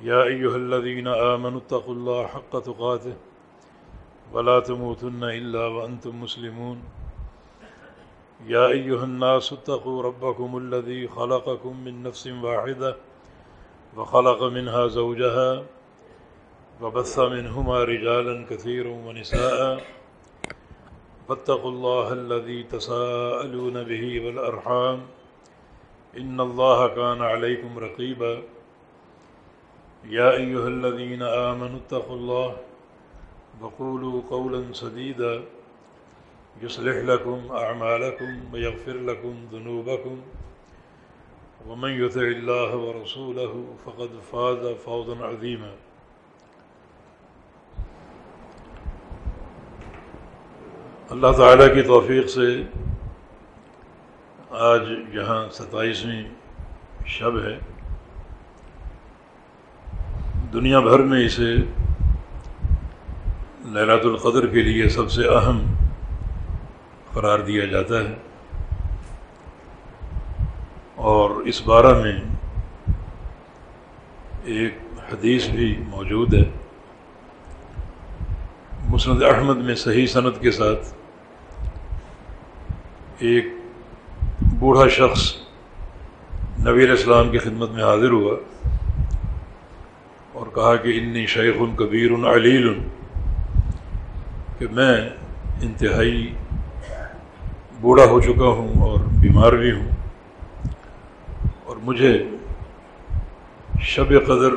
يا أيها الذين آمنوا اتقوا الله حق تقاته ولا تموتن إلا وأنتم مسلمون يا أيها الناس اتقوا ربكم الذي خلقكم من نفس واحدة وخلق منها زوجها وبث منهما رجالا كثيرا ونساء فاتقوا الله الذي تساءلون به والأرحام إن الله كان عليكم رقيبا يا أيها الذين آمنوا اتقوا الله وقولوا قولا سديدا يصلح لكم أعمالكم ويغفر لكم ذنوبكم ومن يطع الله ورسوله فقد فاز فوزا عظيما اللہ تعالیٰ کی توفیق سے آج یہاں ستائیسویں شب ہے دنیا بھر میں اسے لیلات القدر کے لیے سب سے اہم قرار دیا جاتا ہے۔ اور اس بارہ میں ایک حدیث بھی موجود ہے۔ مسند احمد میں صحیح صنعت کے ساتھ ایک بوڑھا شخص نبی علیہ السلام کی خدمت میں حاضر ہوا۔ کہا کہ انی شیخ کبیر علیل کہ میں انتہائی بوڑھا ہو چکا ہوں اور بیمار بھی ہوں، اور مجھے شب قدر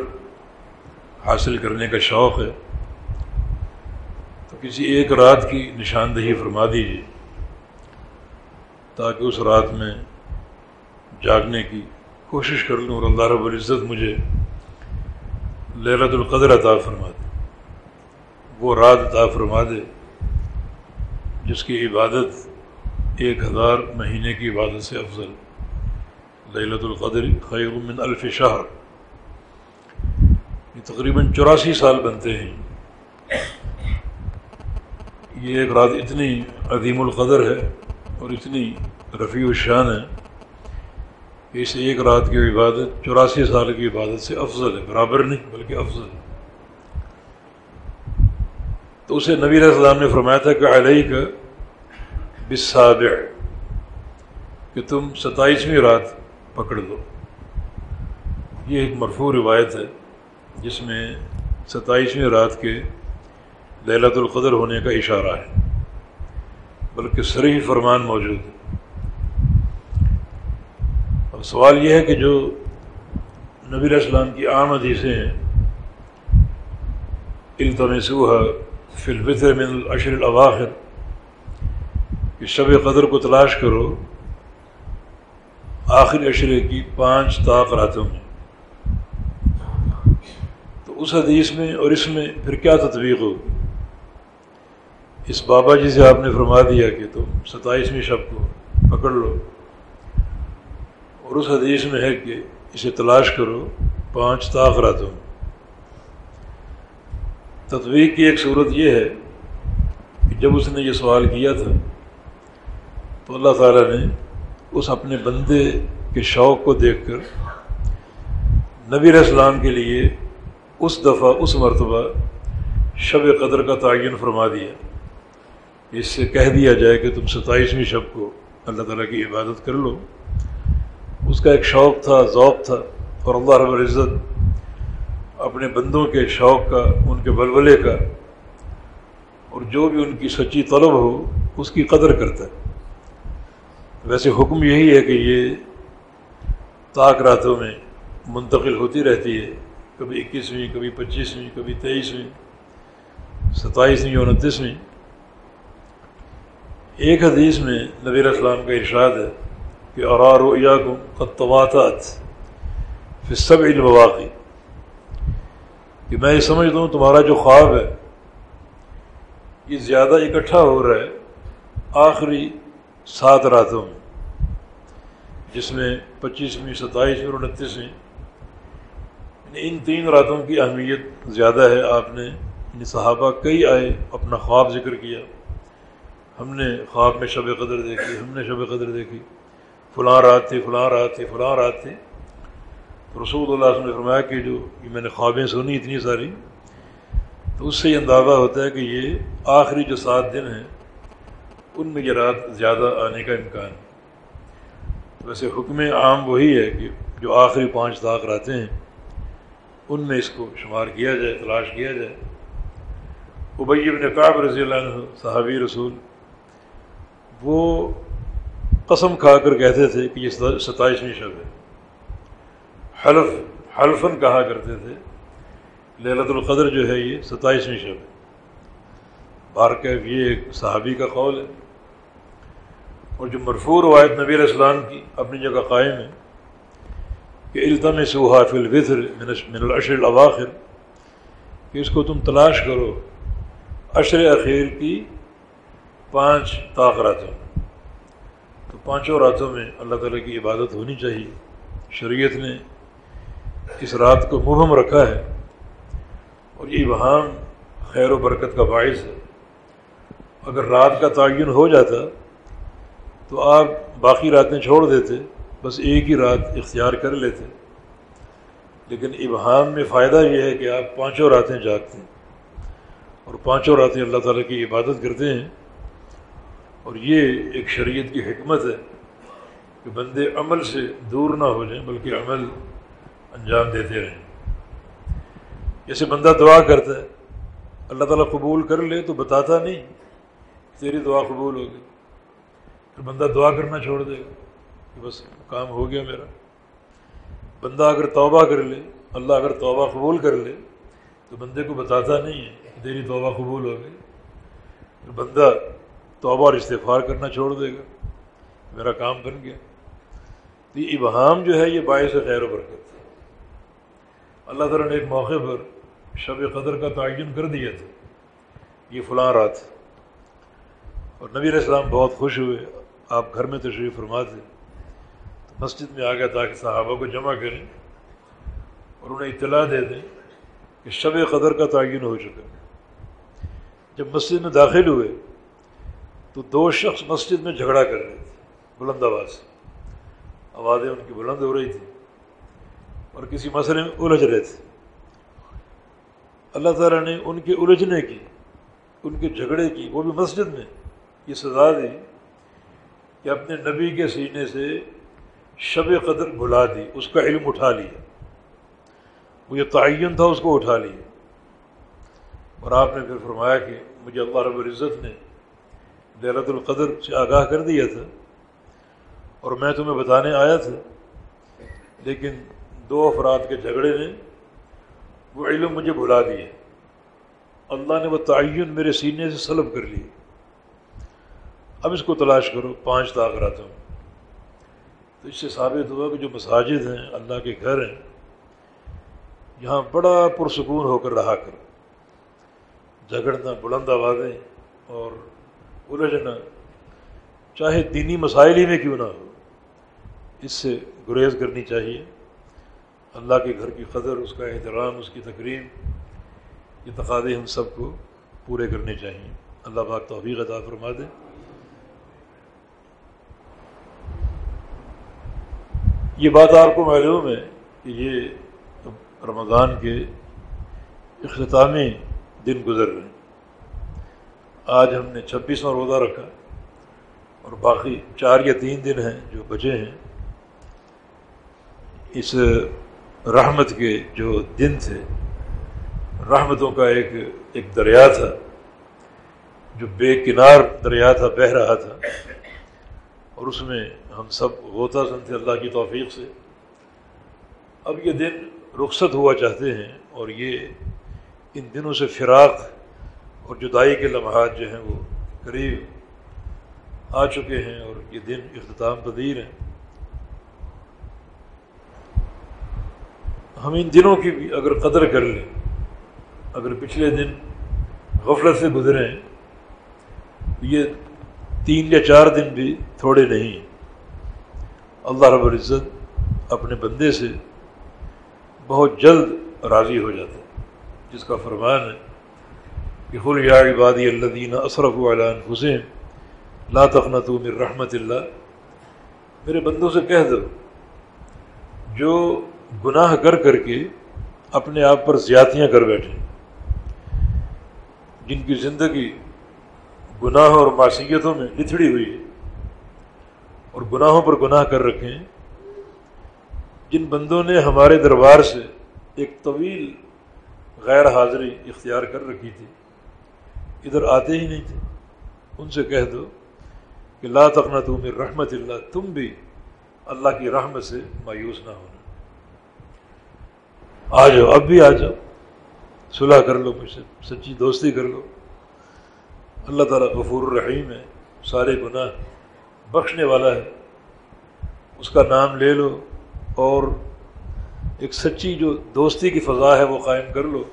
حاصل کرنے کا شوق ہے۔ تو کسی ایک رات کی نشاندہی فرما دیجیے تاکہ اس رات میں جاگنے کی کوشش کر لوں اور اللہ رب العزت مجھے للت القدر عطا فرما دے۔ وہ رات عطا فرما دے جس کی عبادت ایک ہزار مہینے کی عبادت سے افضل۔ للت القدر خیر من الف شہر۔ یہ تقریباً چوراسی سال بنتے ہیں۔ یہ ایک رات اتنی عظیم القدر ہے اور اتنی رفیع الشان ہے اس ایک رات کی عبادت چوراسی سال کی عبادت سے افضل ہے، برابر نہیں بلکہ افضل ہے۔ تو اسے نبی علیہ السلام نے فرمایا تھا کہ علیہ کا بصابع کہ تم ستائیسویں رات پکڑ دو یہ ایک مرفوع روایت ہے، جس میں ستائیسویں رات کے للت القدر ہونے کا اشارہ ہے، بلکہ سریح فرمان موجود ہے۔ سوال یہ ہے کہ جو نبی علیہ السلام کی عام حدیثیں ہیں التمسوحا فی الفطر من العشر الاواخر، کہ شب قدر کو تلاش کرو، آخر عشرے کی پانچ طاق راتوں میں۔ تو اس حدیث میں اور اس میں پھر کیا تطبیق ہو؟ اس بابا جی سے آپ نے فرما دیا کہ تم ستائیسویں شب کو پکڑ لو۔ اور اس حدیث میں ہے کہ اسے تلاش کرو، پانچ طاق راتوں میں تطویق کی ایک صورت یہ ہے کہ جب اس نے یہ سوال کیا تھا تو اللہ تعالیٰ نے اس اپنے بندے کے شوق کو دیکھ کر نبی علیہ السلام کے لیے اس دفعہ، اس مرتبہ شب قدر کا تعین فرما دیا۔ اس سے کہہ دیا جائے کہ تم ستائیسویں شب کو اللہ تعالیٰ کی عبادت کر لو۔ کا ایک شوق تھا، ذوق تھا، اور اللہ رب العزت اپنے بندوں کے شوق کا، ان کے بلبلے کا، اور جو بھی ان کی سچی طلب ہو، اس کی قدر کرتا ہے۔ ویسے حکم یہی ہے کہ یہ طاق راتوں میں منتقل ہوتی رہتی ہے۔ کبھی اکیسویں، کبھی پچیسویں، کبھی تیئیسویں، ستائیسویں انتیسویں۔ ایک حدیث میں نبی السلام کا ارشاد ہے کہ ارار و یا کو فسب المواقع. کہ کہ میں یہ سمجھتا ہوں تمہارا جو خواب ہے، یہ زیادہ اکٹھا ہو رہا ہے آخری سات راتوں میں، جس میں پچیسویں، ستائیسویں اور انتیسویں یعنی ان تین راتوں کی اہمیت زیادہ ہے۔ آپ نے یعنی صحابہ کئی آئے، اپنا خواب ذکر کیا۔ ہم نے خواب میں شب قدر دیکھی، ہم نے شب قدر دیکھی۔ فلاں رات تھی، فلاں رات تھی، فلاں رات تھی۔ رسول اللہ علیہ وسلم نے فرمایا کہ جو یہ میں نے خوابیں سنی اتنی ساری، تو اس سے یہ اندازہ ہوتا ہے کہ یہ آخری جو سات دن ہیں، ان میں یہ رات زیادہ آنے کا امکان ہے۔ ویسے حکم عام وہی ہے کہ جو آخری پانچ طاق راتیں ہیں، ان میں اس کو شمار کیا جائے، تلاش کیا جائے۔ ابی بن کعب رضی اللہ عنہ، صحابی رسول، وہ قسم کھا کر کہتے تھے کہ یہ ستائیسویں شب ہے۔ حلف حلفن کہا کرتے تھے للت القدر جو ہے یہ ستائیسویں شب ہے۔ بارکیف یہ ایک صحابی کا قول ہے۔ اور جو مرفوع روایت نبی علیہ السلام کی اپنی جگہ قائم ہے کہ التم سہاف الوطر من العشر الاواخر، کہ اس کو تم تلاش کرو عشر اخیر کی پانچ طاق راتوں تو پانچوں راتوں میں اللہ تعالیٰ کی عبادت ہونی چاہیے۔ شریعت نے اس رات کو مبہم رکھا ہے اور یہ وہاں خیر و برکت کا باعث ہے۔ اگر رات کا تعین ہو جاتا تو آپ باقی راتیں چھوڑ دیتے، بس ایک ہی رات اختیار کر لیتے۔ لیکن ابہام میں فائدہ یہ ہے کہ آپ پانچوں راتیں جاگتے ہیں اور پانچوں راتیں اللہ تعالیٰ کی عبادت کرتے ہیں۔ اور یہ ایک شریعت کی حکمت ہے کہ بندے عمل سے دور نہ ہو جائیں، بلکہ عمل انجام دیتے رہیں۔ جیسے بندہ دعا کرتا ہے، اللہ تعالیٰ قبول کر لے تو بتاتا نہیں تیری دعا قبول ہوگی۔ پھر بندہ دعا کرنا چھوڑ دے گا کہ بس کام ہو گیا میرا۔ بندہ اگر توبہ کر لے، اللہ اگر توبہ قبول کر لے تو بندے کو بتاتا نہیں ہے تیری توبہ قبول ہو گئی۔ پھر بندہ توبہ اور استفار کرنا چھوڑ دے گا۔ میرا کام بن گیا۔ تو یہ ابہام جو ہے یہ باعث خیر و برکت اللہ تعالیٰ نے ایک موقع پر شب قدر کا تعین کر دیا تھا۔ یہ فلاں رات۔ اور نبی علیہ السلام بہت خوش ہوئے۔ آپ گھر میں تشریف فرما تھے تو مسجد میں آ گیا تاکہ صحابہ کو جمع کریں۔ اور انہیں اطلاع دے دیں کہ شب قدر کا تعین ہو چکا۔ جب مسجد میں داخل ہوئے تو دو شخص مسجد میں جھگڑا کر رہے تھے، بلند آواز سے۔ آوازیں ان کی بلند ہو رہی تھیں اور کسی مسئلے میں الجھ رہے تھے۔ اللہ تعالیٰ نے ان کے الجھنے کی، ان کے جھگڑے کی، وہ بھی مسجد میں یہ سزا دی کہ اپنے نبی کے سینے سے شب قدر بھلا دی، اس کا علم اٹھا لیا۔ وہ یہ تعین تھا، اس کو اٹھا لیا۔ اور آپ نے پھر فرمایا کہ مجھے اللہ رب العزت نے للت القدر سے آگاہ کر دیا تھا اور میں تمہیں بتانے آیا تھا، لیکن دو افراد کے جھگڑے نے وہ علم مجھے بھلا دیے۔ اللہ نے وہ تعین میرے سینے سے سلب کر لی اب اس کو تلاش کرو، پانچ طاقراتوں میں تو اس سے ثابت ہوا کہ جو مساجد ہیں، اللہ کے گھر ہیں، یہاں بڑا پرسکون ہو کر رہا کر جھگڑنا بلند آوازیں اور الجھنا چاہے دینی مسائل ہی میں کیوں نہ ہو، اس سے گریز کرنی چاہیے۔ اللہ کے گھر کی قدر اس کا احترام، اس کی تقریب یہ تقاضے ہم سب کو پورے کرنے چاہیے۔ اللہ پاک توفیق عطا فرما دے۔ یہ بات آپ کو معلوم ہے کہ یہ رمضان کے اختتامی دن گزر رہے ہیں۔ آج ہم نے چھبیسواں روزہ رکھا اور باقی چار یا تین دن ہیں جو بچے ہیں۔ اس رحمت کے جو دن تھے، رحمتوں کا ایک ایک دریا تھا، جو بے کنار دریا تھا بہہ رہا تھا۔ اور اس میں ہم سب غوطہ سن تھے اللہ کی توفیق سے۔ اب یہ دن رخصت ہوا چاہتے ہیں اور یہ ان دنوں سے فراق اور جدائی کے لمحات جو ہیں وہ قریب آ چکے ہیں اور یہ دن اختتام پذیر ہیں۔ ہم ان دنوں کی بھی اگر قدر کر لیں، اگر پچھلے دن غفلت سے گزرے یہ تین یا چار دن بھی تھوڑے نہیں۔ اللہ رب العزت اپنے بندے سے بہت جلد راضی ہو جاتا ہے، جس کا فرمان ہے کہ یا عبادی اللہ دینہ اصرف علان حسین لا تخنت من رحمت اللہ میرے بندوں سے کہہ دو، جو گناہ کر کر کے اپنے آپ پر زیادتیاں کر بیٹھے، جن کی زندگی گناہ اور معصیتوں میں لتھڑی ہوئی ہے اور گناہوں پر گناہ کر رکھے ہیں، جن بندوں نے ہمارے دربار سے ایک طویل غیر حاضری اختیار کر رکھی تھی۔ ادھر آتے ہی نہیں تھے۔ ان سے کہہ دو کہ لا تقنا تم رحمت اللہ، تم بھی اللہ کی رحمت سے مایوس نہ ہونا۔ آ جاؤ، اب بھی آ جاؤ۔ صلح کر لو، مجھ سے سچی دوستی کر لو۔ اللہ تعالیٰ غفور الرحیم ہے، سارے گناہ بخشنے والا ہے۔ اس کا نام لے لو اور ایک سچی جو دوستی کی فضا ہے وہ قائم کر لو۔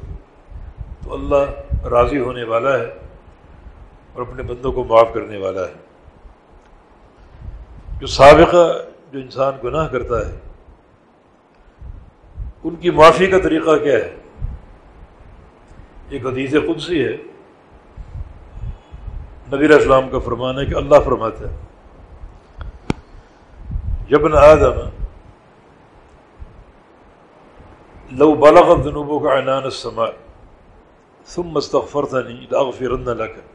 تو اللہ راضی ہونے والا ہے۔ اور اپنے بندوں کو معاف کرنے والا ہے۔ جو سابقہ جو انسان گناہ کرتا ہے، ان کی معافی کا طریقہ کیا ہے؟ ایک حدیث قدسی ہے۔ نبی علیہ السلام کا فرمان ہے کہ اللہ فرماتا ہے جبن آدم، لو بلغت ذنوبوں کا عنان السماء، ثم استغفرتنی لاغفرن لك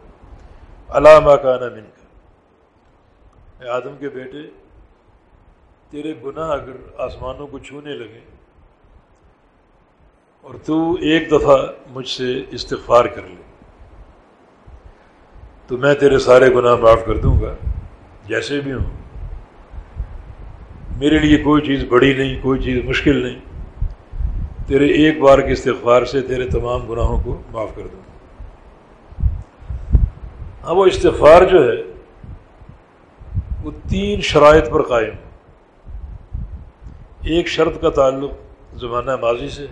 علامہ کانا من کا اے آدم کے بیٹے، تیرے گناہ اگر آسمانوں کو چھونے لگے اور تو ایک دفعہ مجھ سے استغفار کر لے، تو میں تیرے سارے گناہ معاف کر دوں گا۔ جیسے بھی ہوں، میرے لیے کوئی چیز بڑی نہیں، کوئی چیز مشکل نہیں۔ تیرے ایک بار کے استغفار سے تیرے تمام گناہوں کو معاف کر دوں۔ ہاں وہ استغفار جو ہے، وہ تین شرائط پر قائم۔ ایک شرط کا تعلق زمانہ ماضی سے،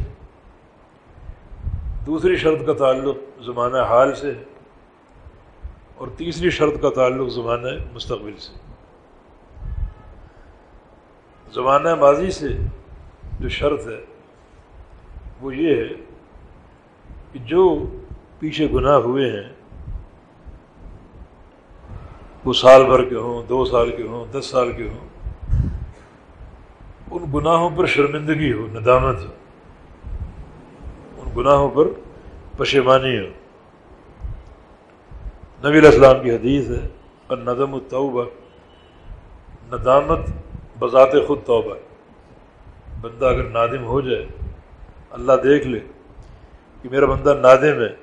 دوسری شرط کا تعلق زمانہ حال سے، اور تیسری شرط کا تعلق زمانہ مستقبل سے۔ زمانہ ماضی سے جو شرط ہے، وہ یہ ہے کہ جو پیچھے گناہ ہوئے ہیں وہ سال بھر کے ہوں، دو سال کے ہوں، دس سال کے ہوں۔ ان گناہوں پر شرمندگی ہو، ندامت ہو۔ ان گناہوں پر پشیمانی ہو۔ نبی علیہ السلام کی حدیث ہے اور ندم التوبہ۔ ندامت بذات خود توبہ بندہ اگر نادم ہو جائے، اللہ دیکھ لے کہ میرا بندہ نادم ہے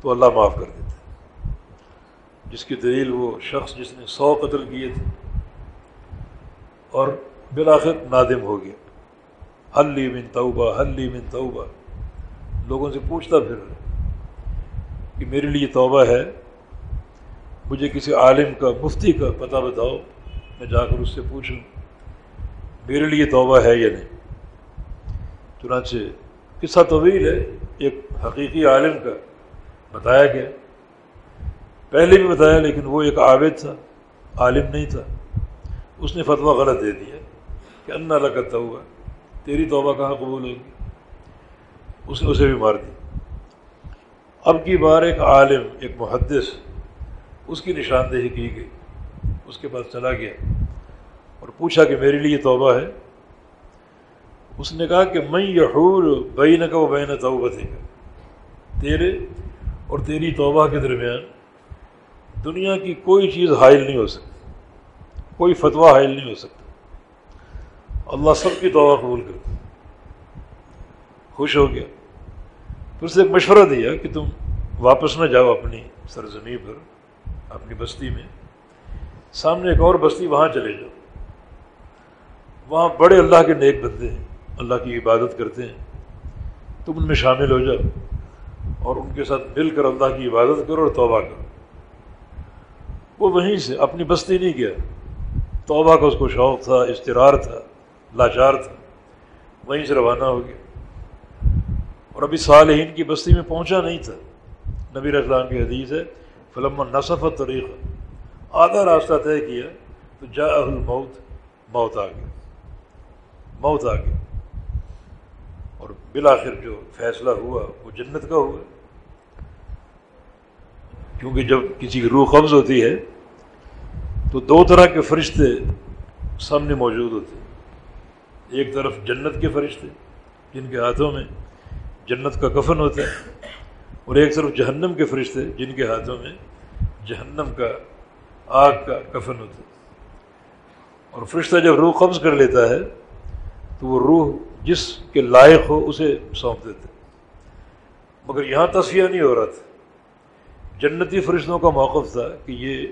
تو اللہ معاف کر دیتا جس کی دلیل وہ شخص جس نے سو قتل کیے تھے اور بالآخر نادم ہو گیا۔ حل لی من توبہ حل لی من توبہ۔ لوگوں سے پوچھتا پھر کہ میرے لیے توبہ ہے، مجھے کسی عالم کا، مفتی کا پتہ بتاؤ، میں جا کر اس سے پوچھوں میرے لیے توبہ ہے یا نہیں؟ چنانچہ قصہ طویل ہے، ایک حقیقی عالم کا بتایا گیا۔ پہلے بھی بتایا لیکن وہ ایک عابد تھا، عالم نہیں تھا۔ اس نے فتویٰ غلط دے دیا کہ ان اللہ کرتا ہوا تیری توبہ کہاں قبول ہوگی اس نے اسے بھی مار دی اب کی بار ایک عالم، ایک محدث، اس کی نشاندہی کی گئی۔ اس کے پاس چلا گیا اور پوچھا کہ میرے لیے توبہ ہے؟ اس نے کہا کہ میں یحول بین کا وہ بین توبہ تیرے اور تیری توبہ کے درمیان دنیا کی کوئی چیز حائل نہیں ہو سکتی۔ کوئی فتویٰ حائل نہیں ہو سکتا۔ اللہ سب کی توبہ قبول کرتا خوش ہو گیا۔ پھر سے ایک مشورہ دیا کہ تم واپس نہ جاؤ اپنی سرزمین پر، اپنی بستی میں۔ سامنے ایک اور بستی وہاں چلے جاؤ۔ وہاں بڑے اللہ کے نیک بندے ہیں، اللہ کی عبادت کرتے ہیں۔ تم ان میں شامل ہو جاؤ اور ان کے ساتھ مل کر اللہ کی عبادت کرو اور توبہ کرو۔ وہ وہیں سے اپنی بستی نہیں گیا۔ توبہ کا اس کو شوق تھا اشترار تھا، لاچار تھا۔ وہیں سے روانہ ہو گیا۔ اور ابھی صالحین کی بستی میں پہنچا نہیں تھا۔ نبی اسلام کی حدیث ہے فلم نصف طریقہ آدھا راستہ طے کیا تو جا الموت، موت آ گیا موت آ گیا اور بالآخر جو فیصلہ ہوا، وہ جنت کا ہوا۔ کیونکہ جب کسی کی روح قبض ہوتی ہے، تو دو طرح کے فرشتے سامنے موجود ہوتے ہیں۔ ایک طرف جنت کے فرشتے، جن کے ہاتھوں میں جنت کا کفن ہوتا ہے، اور ایک طرف جہنم کے فرشتے، جن کے ہاتھوں میں جہنم کا آگ کا کفن ہوتا ہے۔ اور فرشتہ جب روح قبض کر لیتا ہے، تو وہ روح جس کے لائق ہو، اسے سونپ دیتے مگر یہاں تصفیہ نہیں ہو رہا تھا۔ جنتی فرشتوں کا موقف تھا کہ یہ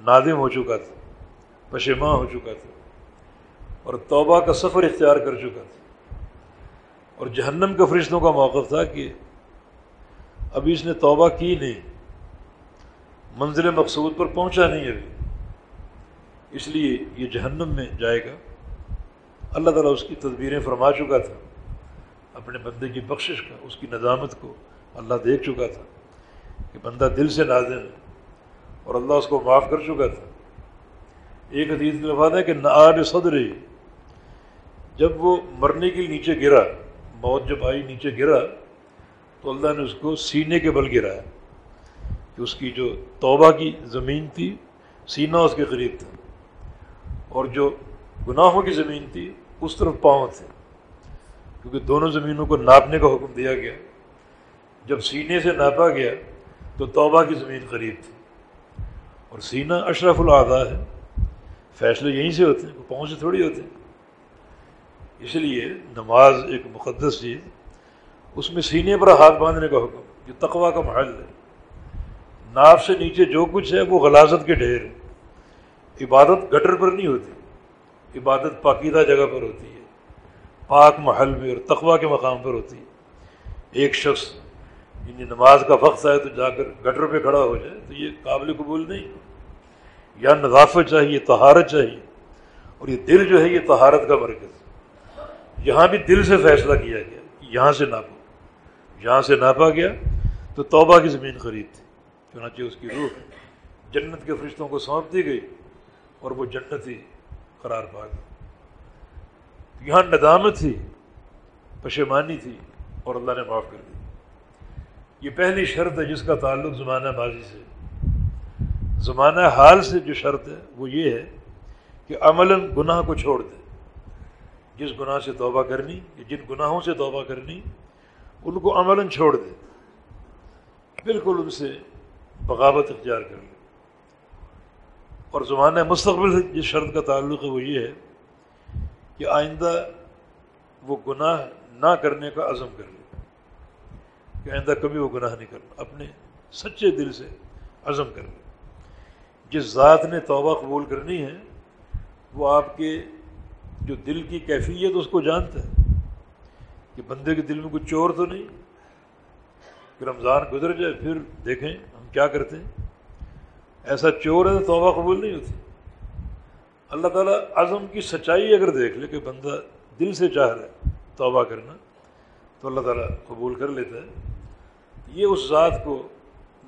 نادم ہو چکا تھا پشیماں ہو چکا تھا اور توبہ کا سفر اختیار کر چکا تھا۔ اور جہنم کے فرشتوں کا موقف تھا کہ ابھی اس نے توبہ کی نہیں، منزل مقصود پر پہنچا نہیں ابھی۔ اس لیے یہ جہنم میں جائے گا۔ اللہ تعالیٰ اس کی تدبیریں فرما چکا تھا، اپنے بندے کی بخشش کا، اس کی ندامت کو اللہ دیکھ چکا تھا۔ کہ بندہ دل سے نازم ہے اور اللہ اس کو معاف کر چکا تھا۔ ایک حدیث لفظ ہے کہ نار صدر جب وہ مرنے کے نیچے گرا، موت جب آئی نیچے گرا، تو اللہ نے اس کو سینے کے بل گرایا کہ اس کی جو توبہ کی زمین تھی، سینہ اس کے قریب تھا۔ اور جو گناہوں کی زمین تھی، اس طرف پاؤں تھے۔ کیونکہ دونوں زمینوں کو ناپنے کا حکم دیا گیا۔ جب سینے سے ناپا گیا تو توبہ کی زمین قریب تھی۔ اور سینہ اشرف العدا ہے۔ فیصلے یہیں سے ہوتے ہیں، پہنچ سے تھوڑی ہوتے ہیں۔ اس لیے نماز ایک مقدس چیز اس میں سینے پر ہاتھ باندھنے کا حکم، جو تقوا کا محل ہے۔ ناف سے نیچے جو کچھ ہے، وہ غلازت کے ڈھیر ہے۔ عبادت گٹر پر نہیں ہوتی، عبادت پاکیدہ جگہ پر ہوتی ہے۔ پاک محل میں اور تقوا کے مقام پر ہوتی ہے۔ ایک شخص یعنی نماز کا وقت آئے تو جا کر گٹر پہ کھڑا ہو جائے، تو یہ قابل قبول نہیں۔ یا نظافت چاہیے تہارت چاہیے۔ اور یہ دل جو ہے، یہ تہارت کا مرکز۔ یہاں بھی دل سے فیصلہ کیا گیا، یہاں سے ناپو یہاں سے ناپا گیا، تو توبہ کی زمین خرید تھی۔ چنانچہ اس کی روح جنت کے فرشتوں کو سونپ دی گئی اور وہ جنت ہی قرار پا گئی یہاں ندامت تھی، پشیمانی تھی اور اللہ نے معاف کر دی یہ پہلی شرط ہے جس کا تعلق زمانہ ماضی سے زمانہ حال سے جو شرط ہے وہ یہ ہے کہ عملاً گناہ کو چھوڑ دے۔ جس گناہ سے توبہ کرنی، جن گناہوں سے توبہ کرنی، ان کو عملاً چھوڑ دے۔ بالکل ان سے بغاوت اختیار کر لے۔ اور زمانہ مستقبل سے جس شرط کا تعلق ہے وہ یہ ہے کہ آئندہ وہ گناہ نہ کرنے کا عزم کر لے۔ کہ آئندہ کبھی وہ گناہ نہیں کرنا۔ اپنے سچے دل سے عزم کر لیں جس ذات نے توبہ قبول کرنی ہے، وہ آپ کے جو دل کی کیفیت، اس کو جانتا ہے کہ بندے کے دل میں کچھ چور تو نہیں۔ کہ رمضان گزر جائے، پھر دیکھیں ہم کیا کرتے ہیں۔ ایسا چور ہے تو توبہ قبول نہیں ہوتی۔ اللہ تعالیٰ عزم کی سچائی اگر دیکھ لے کہ بندہ دل سے چاہ رہا ہے توبہ کرنا، تو اللہ تعالیٰ قبول کر لیتا ہے۔ یہ اس ذات کو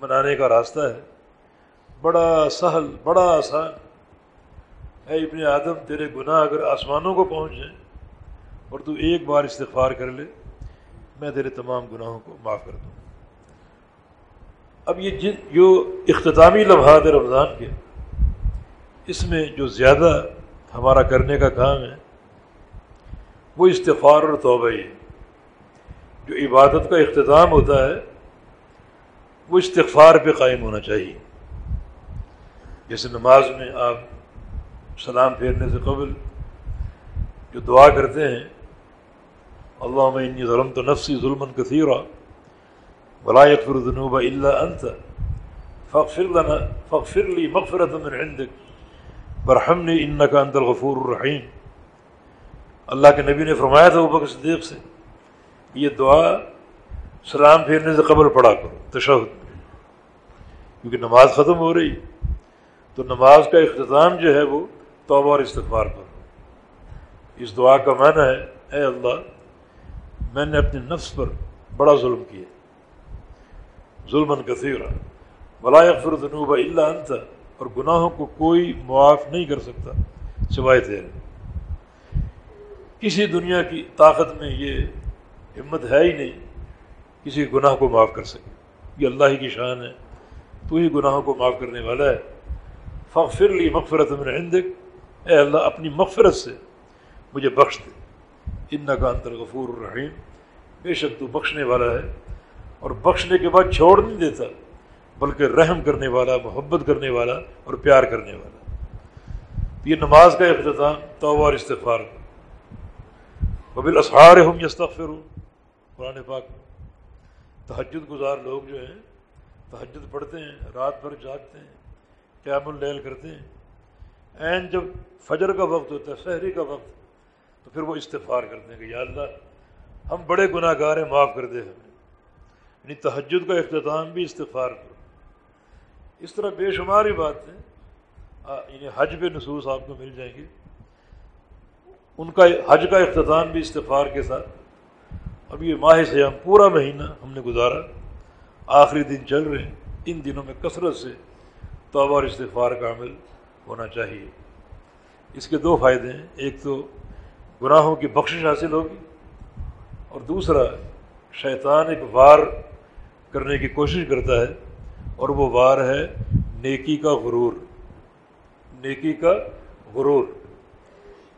منانے کا راستہ ہے۔ بڑا سہل، بڑا آسان۔ ہے ابن آدم، تیرے گناہ اگر آسمانوں کو پہنچ جائیں اور تو ایک بار استغفار کر لے، میں تیرے تمام گناہوں کو معاف کر دوں۔ اب یہ جن، جو اختتامی لمحات رمضان کے، اس میں جو زیادہ ہمارا کرنے کا کام ہے، وہ استغفار اور توبہ ہی جو عبادت کا اختتام ہوتا ہے وہ استغفار پہ قائم ہونا چاہیے۔ جیسے نماز میں آپ سلام پھیرنے سے قبل جو دعا کرتے ہیں اللہ انی ظلم تو نفسی ظلم کثیرہ ولایت فرنوب اللہ انت فخر لنا فخر لی مغفرت من عندك برحمنی انك انت الغفور الرحیم۔ اللہ کے نبی نے فرمایا تھا وہ صدیق سے یہ دعا سلام پھیرنے سے قبل پڑھا کرو، تشہد۔ کیونکہ نماز ختم ہو رہی تو نماز کا اختتام جو ہے وہ توبہ اور استغفار پر۔ اس دعا کا معنی ہے، اے اللہ، میں نے اپنے نفس پر بڑا ظلم کیا۔ ظلم کثیر بلا اکثر جنوب اللہ انت۔ اور گناہوں کو کوئی معاف نہیں کر سکتا سوائے تیرے۔ کسی دنیا کی طاقت میں یہ ہمت ہے ہی نہیں۔ کسی گناہ کو معاف کر سکے۔ یہ اللہ ہی کی شان ہے۔ تو ہی گناہوں کو معاف کرنے والا ہے۔ فخر لی مغفرت من عندک۔ اے اللہ، اپنی مغفرت سے مجھے بخش دے۔ ان کا انتر غفور الرحیم۔ بے شک تو بخشنے والا ہے۔ اور بخشنے کے بعد چھوڑ نہیں دیتا، بلکہ رحم کرنے والا، محبت کرنے والا اور پیار کرنے والا۔ یہ نماز کا اختتام توبہ اور استفار ببل اسحار ہم یستغفر قرآن پاک تحجد گزار لوگ جو ہیں تحجد پڑھتے ہیں، رات بھر جاگتے ہیں، قیام اللیل کرتے ہیں۔ عین جب فجر کا وقت ہوتا ہے شہری کا وقت، تو پھر وہ استفار کرتے ہیں کہ یا اللہ، ہم بڑے گناہ گار ہیں، معاف کر دے ہمیں۔ یعنی تحجد کا اختتام بھی استفار کرو۔ اس طرح بے شمار ہی بات ہے یعنی حج پہ نصوص آپ کو مل جائیں گے۔ ان کا حج کا اختتام بھی استفار کے ساتھ۔ اب یہ ماہ سے ہم پورا مہینہ ہم نے گزارا آخری دن چل رہے ہیں۔ ان دنوں میں کثرت سے توبہ اور استفار کا عمل ہونا چاہیے۔ اس کے دو فائدے ہیں۔ ایک تو گناہوں کی بخشش حاصل ہوگی اور دوسرا شیطان ایک وار کرنے کی کوشش کرتا ہے اور وہ وار ہے نیکی کا غرور۔ نیکی کا غرور۔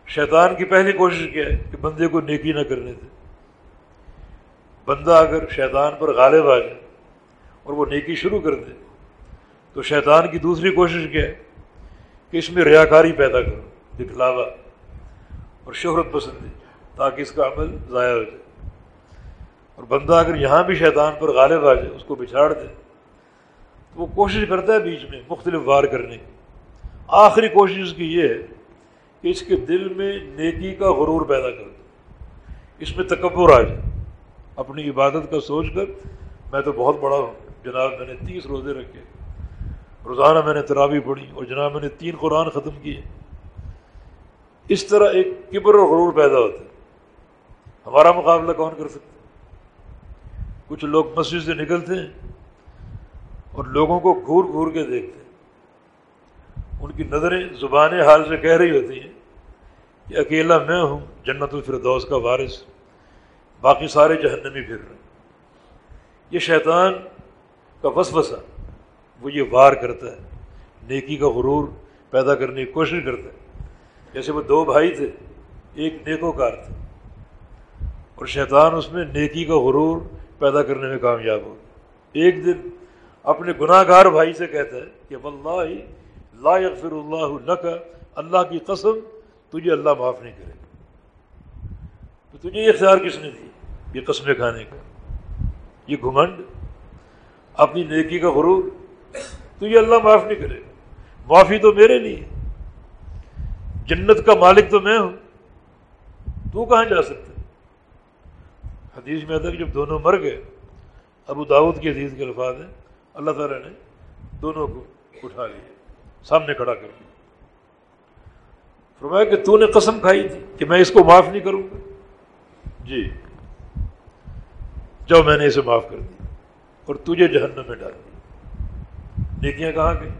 شیطان کی پہلی کوشش کیا ہے کہ بندے کو نیکی نہ کرنے دے۔ بندہ اگر شیطان پر غالب آ جائے اور وہ نیکی شروع کر دے، تو شیطان کی دوسری کوشش کیا ہے؟ کہ اس میں ریاکاری پیدا کرو، دکھلاوا اور شہرت پسندی، تاکہ اس کا عمل ضائع ہو جائے۔ اور بندہ اگر یہاں بھی شیطان پر غالب آ جائے، اس کو بچھاڑ دے، تو وہ کوشش کرتا ہے بیچ میں مختلف وار کرنے کی۔ آخری کوشش اس کی یہ ہے کہ اس کے دل میں نیکی کا غرور پیدا کر دے، اس میں تکبر آ جائے۔ اپنی عبادت کا سوچ کر میں تو بہت بڑا ہوں جناب میں نے تیس روزے رکھے، روزانہ میں نے ترابی پڑھی اور جناب میں نے تین قرآن ختم کیے۔ اس طرح ایک کبر اور غرور پیدا ہوتا ہے۔ ہمارا مقابلہ کون کر سکتا کچھ لوگ مسجد سے نکلتے ہیں اور لوگوں کو گھور گھور کے دیکھتے ہیں۔ ان کی نظریں زبان حال سے کہہ رہی ہوتی ہیں کہ اکیلا میں ہوں، جنت الفردوس کا وارث۔ باقی سارے جہنمی پھر رہے یہ شیطان کا وسوسہ وہ یہ وار کرتا ہے، نیکی کا غرور پیدا کرنے کی کوشش کرتا ہے۔ جیسے وہ دو بھائی تھے، ایک نیکو کار تھا۔ اور شیطان اس میں نیکی کا غرور پیدا کرنے میں کامیاب ہو ایک دن اپنے گناہ گار بھائی سے کہتا ہے کہ واللہ لا یغفر اللہ لک، اللہ کی قسم تجھے اللہ معاف نہیں کرے۔ تو تجھے یہ اختیار کس نے دی یہ قسمیں کھانے کا؟ یہ گھمنڈ؟ اپنی نیکی کا غرور؟ تو یہ اللہ معاف نہیں کرے۔ معافی تو میرے لیے جنت کا مالک تو میں ہوں۔ تو کہاں جا سکتا حدیث میں کہ جب دونوں مر گئے، ابو داود کی حدیث کے الفاظ ہیں۔ اللہ تعالیٰ نے دونوں کو اٹھا لیا، سامنے کھڑا کر دیا۔ فرمایا کہ تو نے قسم کھائی تھی کہ میں اس کو معاف نہیں کروں گا۔ جی۔ جو میں نے اسے معاف کر دیا اور تجھے جہنم میں ڈال دیا۔ نیکیاں کہاں گئی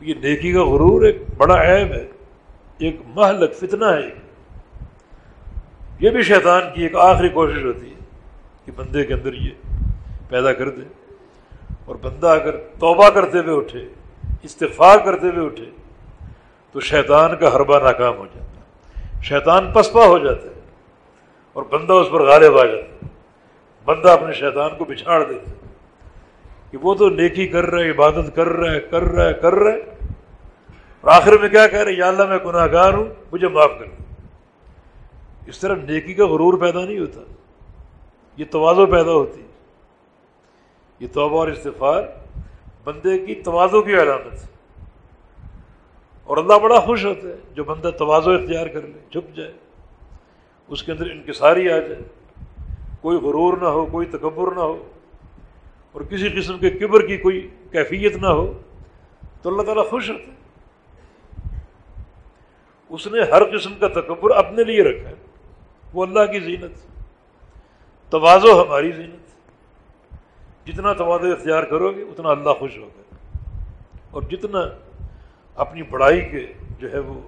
یہ نیکی کا غرور ایک بڑا عیب ہے، ایک محلک فتنہ ہے۔ یہ بھی شیطان کی ایک آخری کوشش ہوتی ہے کہ بندے کے اندر یہ پیدا کر دے اور بندہ اگر توبہ کرتے ہوئے اٹھے، استغفار کرتے ہوئے اٹھے، تو شیطان کا حربہ ناکام ہو جاتا ہے، شیطان پسپا ہو جاتا ہے۔ اور بندہ اس پر غالب آ جاتا بندہ اپنے شیطان کو بچھاڑ دیتا کہ وہ تو نیکی کر رہے عبادت کر رہا ہے، کر رہا ہے، کر رہا ہے۔ اور آخر میں کیا کہہ رہے یا اللہ، میں گناہ گار ہوں، مجھے معاف کر۔ اس طرح نیکی کا غرور پیدا نہیں ہوتا۔ یہ توازو پیدا ہوتی یہ توبہ اور استفار بندے کی توازو کی علامت ہے۔ اور اللہ بڑا خوش ہوتا ہے جو بندہ توازو اختیار کر لے، جھک جائے۔ اس کے اندر انکساری آ جائے۔ کوئی غرور نہ ہو، کوئی تکبر نہ ہو، اور کسی قسم کے کبر کی کوئی کیفیت نہ ہو، تو اللہ تعالیٰ خوش ہوتا ہے۔ اس نے ہر قسم کا تکبر اپنے لیے رکھا ہے۔ وہ اللہ کی زینت توازو ہماری زینت جتنا توازو اختیار کرو گے، اتنا اللہ خوش ہوگا۔ اور جتنا اپنی بڑائی کے جو ہے وہ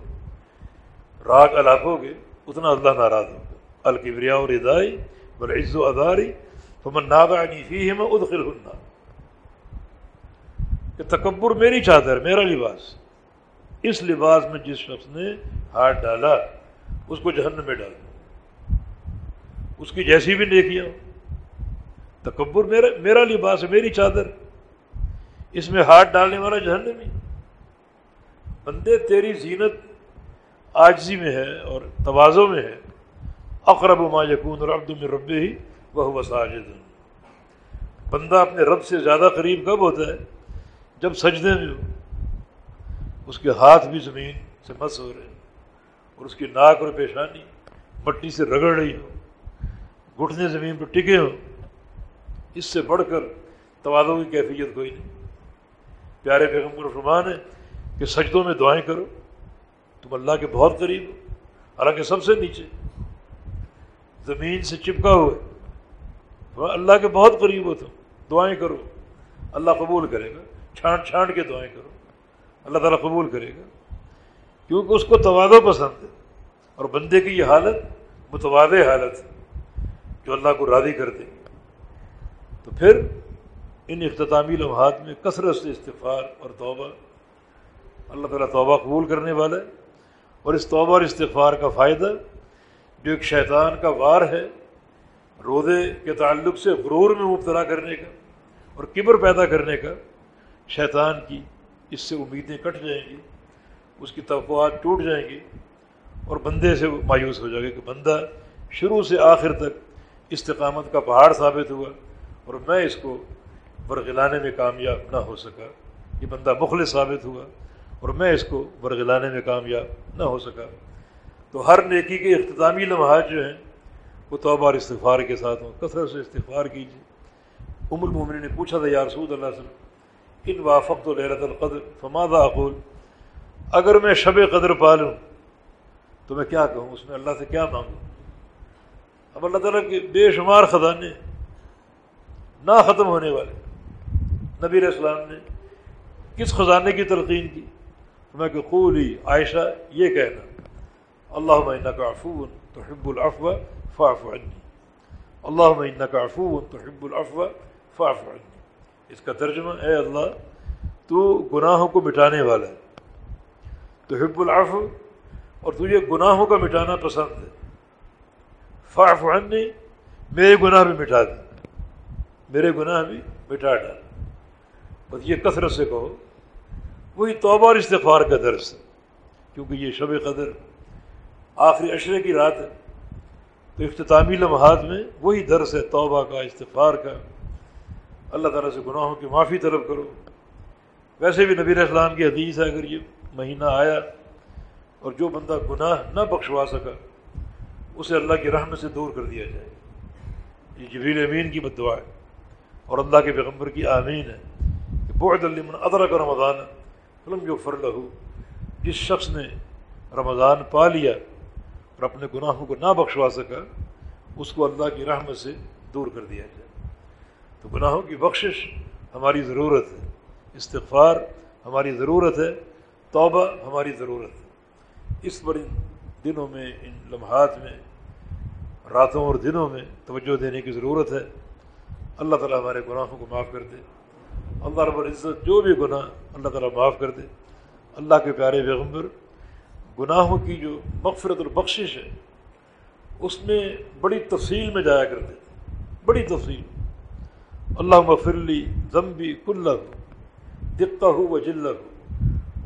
راگ علاقوں گے اتنا اللہ ناراض ہوگا الکبریا اور ادائی بل عز و اداری تو میں نادانی فی ہے میں ادخل ہننا کہ تکبر میری چادر، میرا لباس۔ اس لباس میں جس شخص نے ہاتھ ڈالا، اس کو جہنم میں ڈال اس کی جیسی بھی نیکیاں تکبر میرا میرا لباس ہے میری چادر۔ اس میں ہاتھ ڈالنے والا جہنمی بندے، تیری زینت آجزی میں ہے اور توازوں میں ہے. اقرب ما یقون اور عبد رب ہی وہ وساجد بندہ اپنے رب سے زیادہ قریب کب ہوتا ہے؟ جب سجدے میں ہو. اس کے ہاتھ بھی زمین سے مس ہو رہے ہیں اور اس کی ناک اور پیشانی مٹی سے رگڑ رہی ہو. گھٹنے زمین پر ٹکے ہوں. اس سے بڑھ کر توازوں کی کیفیت کوئی نہیں. پیارے پیغمبر، فرمان ہے کہ سجدوں میں دعائیں کرو. تم اللہ کے بہت قریب ہو، حالانکہ سب سے نیچے۔ زمین سے چپکا ہوئے اللہ کے بہت قریب ہو تم دعائیں کرو۔ اللہ قبول کرے گا، چھانٹ چھانٹ کے دعائیں کرو۔ اللہ تعالیٰ قبول کرے گا، کیونکہ اس کو توادو پسند ہے۔ اور بندے کی یہ حالت متواد حالت ہے، جو اللہ کو راضی کر دے۔ تو پھر ان اختتامی لمحات میں کثرت سے استفار اور توبہ، اللہ تعالیٰ توبہ قبول کرنے والا ہے۔ اور اس توبہ اور استفار کا فائدہ جو ایک شیطان کا وار ہے، روزے کے تعلق سے غرور میں مبتلا کرنے کا اور کبر پیدا کرنے کا، شیطان کی اس سے امیدیں کٹ جائیں گی، اس کی توقعات ٹوٹ جائیں گی اور بندے سے مایوس ہو جائے گا کہ بندہ شروع سے آخر تک استقامت کا پہاڑ ثابت ہوا اور میں اس کو برگلانے میں کامیاب نہ ہو سکا، یہ بندہ مخلص ثابت ہوا۔ اور میں اس کو برگلانے میں کامیاب نہ ہو سکا۔ تو ہر نیکی کے اختتامی لمحات جو ہیں، وہ توبہ اور استغفار کے ساتھ ہوں۔ کثرت سے استغفار کیجیے۔ ام المومنی نے پوچھا تھا، یا رسول اللہ وسلم، ان وافق تو لہرت القدر فماد اقول؟ اگر میں شب قدر پالوں تو میں کیا کہوں؟ اس میں اللہ سے کیا مانگوں؟ اب اللہ تعالیٰ کے بے شمار خزانے نہ ختم ہونے والے۔ نبی علیہ السلام نے کس خزانے کی تلقین کی؟ میں کہ قولی عائشہ یہ کہنا اللہ معنی تو حب الافوا فاف عنی۔ اللہ معنی کا افون تو حب الافوا فاف عنی۔ اس کا ترجمہ، اے اللہ، تو گناہوں کو مٹانے والا ہے۔ تو حب العف اور تجھے گناہوں کا مٹانا پسند ہے۔ فاف عنی، میرے گناہ بھی مٹا دے۔ میرے گناہ بھی مٹا ڈال۔ بس یہ کثرت سے کہو۔ وہی توبہ اور استغفار کا درس ہے، کیونکہ یہ شب قدر آخری عشرے کی رات ہے۔ تو اختتامی لمحات میں وہی درس ہے، توبہ کا، استغفار کا۔ اللہ تعالیٰ سے گناہوں کی معافی طلب کرو۔ ویسے بھی نبی اسلام کی حدیث ہے، اگر یہ مہینہ آیا اور جو بندہ گناہ نہ بخشوا سکا، اسے اللہ کی رحمت سے دور کر دیا جائے۔ یہ جبریل امین کی بدعا ہے اور اللہ کے پیغمبر کی آمین ہے کہ بعد المن ادرک رمضان۔ فلم جو فر لہو جس شخص نے رمضان پا لیا اور اپنے گناہوں کو نہ بخشوا سکا، اس کو اللہ کی رحمت سے دور کر دیا جائے۔ تو گناہوں کی بخشش ہماری ضرورت ہے، استغفار ہماری ضرورت ہے، توبہ ہماری ضرورت ہے۔ اس بڑی دنوں میں، ان لمحات میں، راتوں اور دنوں میں توجہ دینے کی ضرورت ہے۔ اللہ تعالیٰ ہمارے گناہوں کو معاف کر دے۔ اللہ رب العزت جو بھی گناہ اللہ تعالیٰ معاف کر دے۔ اللہ کے پیارے پیغمبر، گناہوں کی جو مغفرت اور بخشش ہے، اس میں بڑی تفصیل میں جایا کرتے۔ بڑی تفصیل۔ اللہ مفرلی ضمبی کل دقہ ہو و جل ہو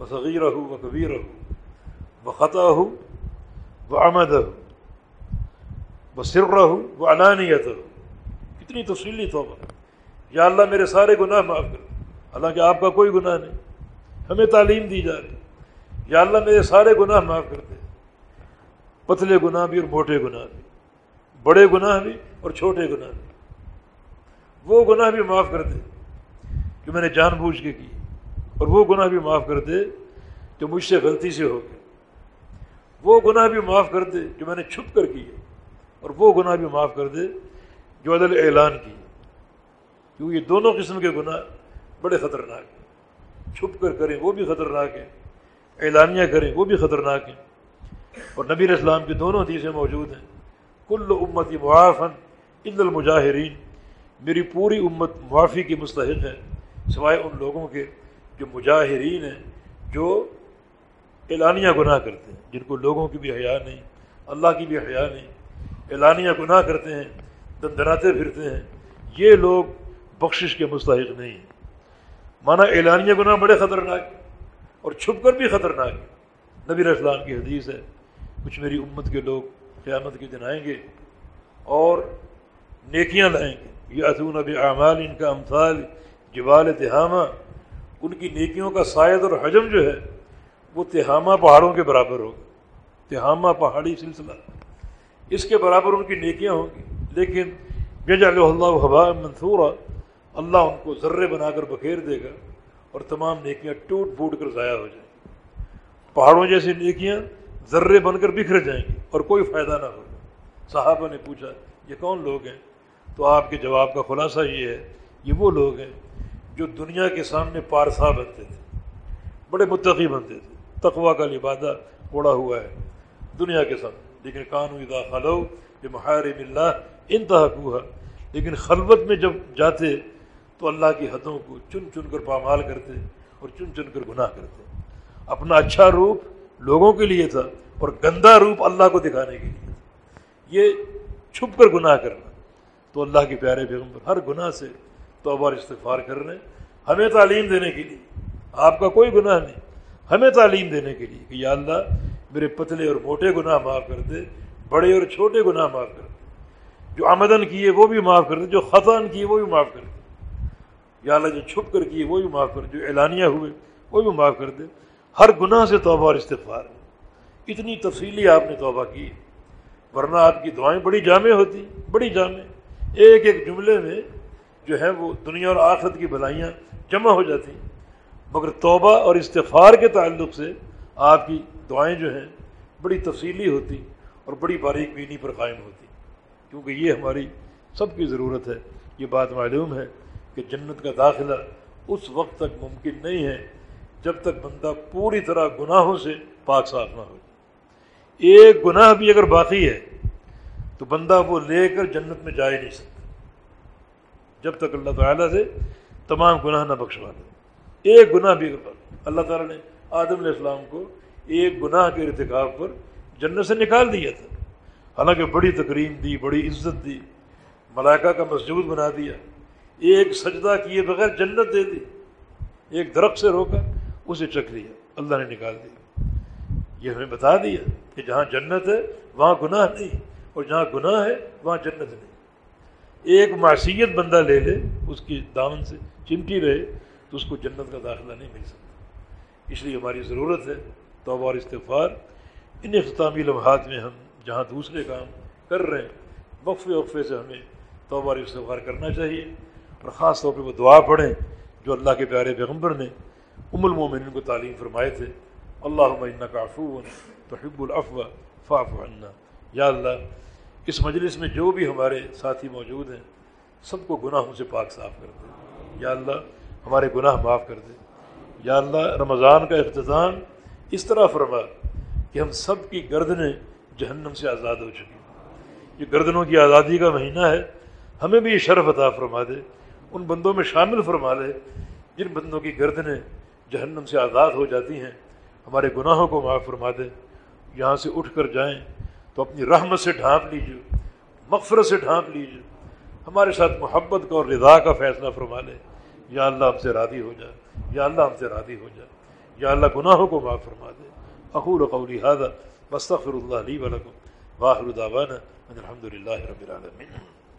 و صغیر ہو و کبیر ہو و خطا ہو و آمد ہو و سر ہو و علانیت ہو کتنی تفصیلی توبہ۔ یا اللہ میرے سارے گناہ معاف کر حالانکہ آپ کا کوئی گناہ نہیں۔ ہمیں تعلیم دی جا رہی یا اللہ میرے سارے گناہ معاف کر دے۔ پتلے گناہ بھی اور موٹے گناہ بھی۔ بڑے گناہ بھی اور چھوٹے گناہ بھی۔ وہ گناہ بھی معاف کر دے جو میں نے جان بوجھ کے کی۔ اور وہ گناہ بھی معاف کر دے جو مجھ سے غلطی سے ہو گئے وہ گناہ بھی معاف کر دے جو میں نے چھپ کر کی اور وہ گناہ بھی معاف کر دے جو عدل اعلان کی۔ کیونکہ یہ دونوں قسم کے گناہ بڑے خطرناک ہیں۔ چھپ کر کریں وہ بھی خطرناک ہیں، اعلانیہ کریں وہ بھی خطرناک ہیں۔ اور نبی اسلام کی دونوں حدیثیں موجود ہیں۔ کل امت معافن عند المجاہرین۔ میری پوری امت معافی کی مستحق ہے، سوائے ان لوگوں کے جو مجاہرین ہیں، جو اعلانیہ گناہ کرتے ہیں، جن کو لوگوں کی بھی حیا نہیں، اللہ کی بھی حیا نہیں، اعلانیہ گناہ کرتے ہیں دندراتے پھرتے ہیں۔ یہ لوگ بخشش کے مستحق نہیں۔ ہیں مانا اعلانیہ گناہ بڑے خطرناک اور چھپ کر بھی خطرناک نبی اسلام کی حدیث ہے، کچھ میری امت کے لوگ قیامت کے دن آئیں گے اور نیکیاں لائیں گے۔ یہ اتون اب اعمال ان کا امثال جوال تہامہ، ان کی نیکیوں کا سائد اور حجم جو ہے، وہ تہامہ پہاڑوں کے برابر ہوگا۔ تہامہ پہاڑی سلسلہ۔ اس کے برابر ان کی نیکیاں ہوں گی۔ لیکن جج اللہ حبا منصورہ اللہ ان کو ذرے بنا کر بکھیر دے گا اور تمام نیکیاں ٹوٹ پھوٹ کر ضائع ہو جائیں گی۔ پہاڑوں جیسی نیکیاں ذرے بن کر بکھر جائیں گی اور کوئی فائدہ نہ ہوگا۔ صحابہ نے پوچھا، یہ کون لوگ ہیں؟ تو آپ کے جواب کا خلاصہ یہ ہے، یہ وہ لوگ ہیں جو دنیا کے سامنے پارسا بنتے تھے، بڑے متقی بنتے تھے۔ تقوا کا لبادہ اڑا ہوا ہے دنیا کے سامنے۔ لیکن قانوی خلو یہ محرم اللہ انتہا کوہا لیکن خلوت میں جب جاتے تو اللہ کی حدوں کو چن چن کر پامال کرتے اور چن چن کر گناہ کرتے۔ اپنا اچھا روپ لوگوں کے لیے تھا اور گندا روپ اللہ کو دکھانے کے لیے تھا۔ یہ چھپ کر گناہ کرنا۔ تو اللہ کے پیارے پیغمبر، ہر گناہ سے توبہ استغفار کر رہے ہیں ہمیں تعلیم دینے کے لیے۔ آپ کا کوئی گناہ نہیں۔ ہمیں تعلیم دینے کے لیے کہ یا اللہ، میرے پتلے اور موٹے گناہ معاف کر دے، بڑے اور چھوٹے گناہ معاف کر دے۔ جو آمدن کیے وہ بھی معاف کر دے، جو خطان کیے وہ بھی معاف کر دے۔ یا اللہ جو چھپ کر کیے وہ بھی معاف کر جو اعلانیہ ہوئے وہ بھی معاف کر دے۔ ہر گناہ سے توبہ اور استغفار۔ اتنی تفصیلی آپ نے توبہ کی۔ ورنہ آپ کی دعائیں بڑی جامع ہوتی، بڑی جامع۔ ایک ایک جملے میں جو ہے وہ دنیا اور آخرت کی بھلائیاں جمع ہو جاتی۔ مگر توبہ اور استغفار کے تعلق سے آپ کی دعائیں جو ہیں بڑی تفصیلی ہوتی اور بڑی باریک بینی پر قائم ہوتی۔ کیونکہ یہ ہماری سب کی ضرورت ہے، یہ بات معلوم ہے۔ کہ جنت کا داخلہ اس وقت تک ممکن نہیں ہے جب تک بندہ پوری طرح گناہوں سے پاک صاف نہ ہو۔ ایک گناہ بھی اگر باقی ہے تو بندہ وہ لے کر جنت میں جا ہی نہیں سکتا۔ جب تک اللہ تعالیٰ سے تمام گناہ نہ بخشوا دے۔ ایک گناہ بھی اللہ تعالیٰ نے آدم علیہ السلام کو ایک گناہ کے ارتکاب پر جنت سے نکال دیا تھا۔ حالانکہ بڑی تقریم دی، بڑی عزت دی، ملائکہ کا مسجود بنا دیا۔ ایک سجدہ کیے بغیر جنت دے دی۔ ایک درخت سے روکا، اسے چک لیا۔ اللہ نے نکال دیا۔ یہ ہمیں بتا دیا کہ جہاں جنت ہے، وہاں گناہ نہیں۔ اور جہاں گناہ ہے، وہاں جنت نہیں۔ ایک معصیت بندہ لے لے، اس کی دامن سے چمٹی رہے، تو اس کو جنت کا داخلہ نہیں مل سکتا۔ اس لیے ہماری ضرورت ہے توبہ اور استغفار۔ ان اختتامی لمحات میں ہم جہاں دوسرے کام کر رہے ہیں، وقفے وقفے سے ہمیں توبہ اور استغفار کرنا چاہیے۔ اور خاص طور پہ وہ دعا پڑھیں جو اللہ کے پیارے پیغمبر نے ام المومن کو تعلیم فرمائے تھے۔ اللہ کا افو تو حب فاف عنا۔ یا اللہ، اس مجلس میں جو بھی ہمارے ساتھی موجود ہیں، سب کو گناہوں سے پاک صاف کر دے۔ یا اللہ، ہمارے گناہ معاف کر دے۔ یا اللہ، رمضان کا اختتام اس طرح فرما کہ ہم سب کی گردنیں جہنم سے آزاد ہو چکی۔ یہ گردنوں کی آزادی کا مہینہ ہے۔ ہمیں بھی یہ شرف عطا فرما دے۔ ان بندوں میں شامل فرما لے، جن بندوں کی گردنیں جہنم سے آزاد ہو جاتی ہیں، ہمارے گناہوں کو معاف فرما دے۔ یہاں سے اٹھ کر جائیں تو اپنی رحمت سے ڈھانپ لیجیے، مغفرت سے ڈھانپ لیجیے۔ ہمارے ساتھ محبت کا اور رضا کا فیصلہ فرما لے۔ یا اللہ ہم سے راضی ہو جائے یا اللہ ہم سے راضی ہو جائے یا اللہ گناہوں کو معاف فرما دے۔ اقول قولی هذا واستغفر اللہ لی ولکم واخر دعوانا ان الحمد للہ رب العالمین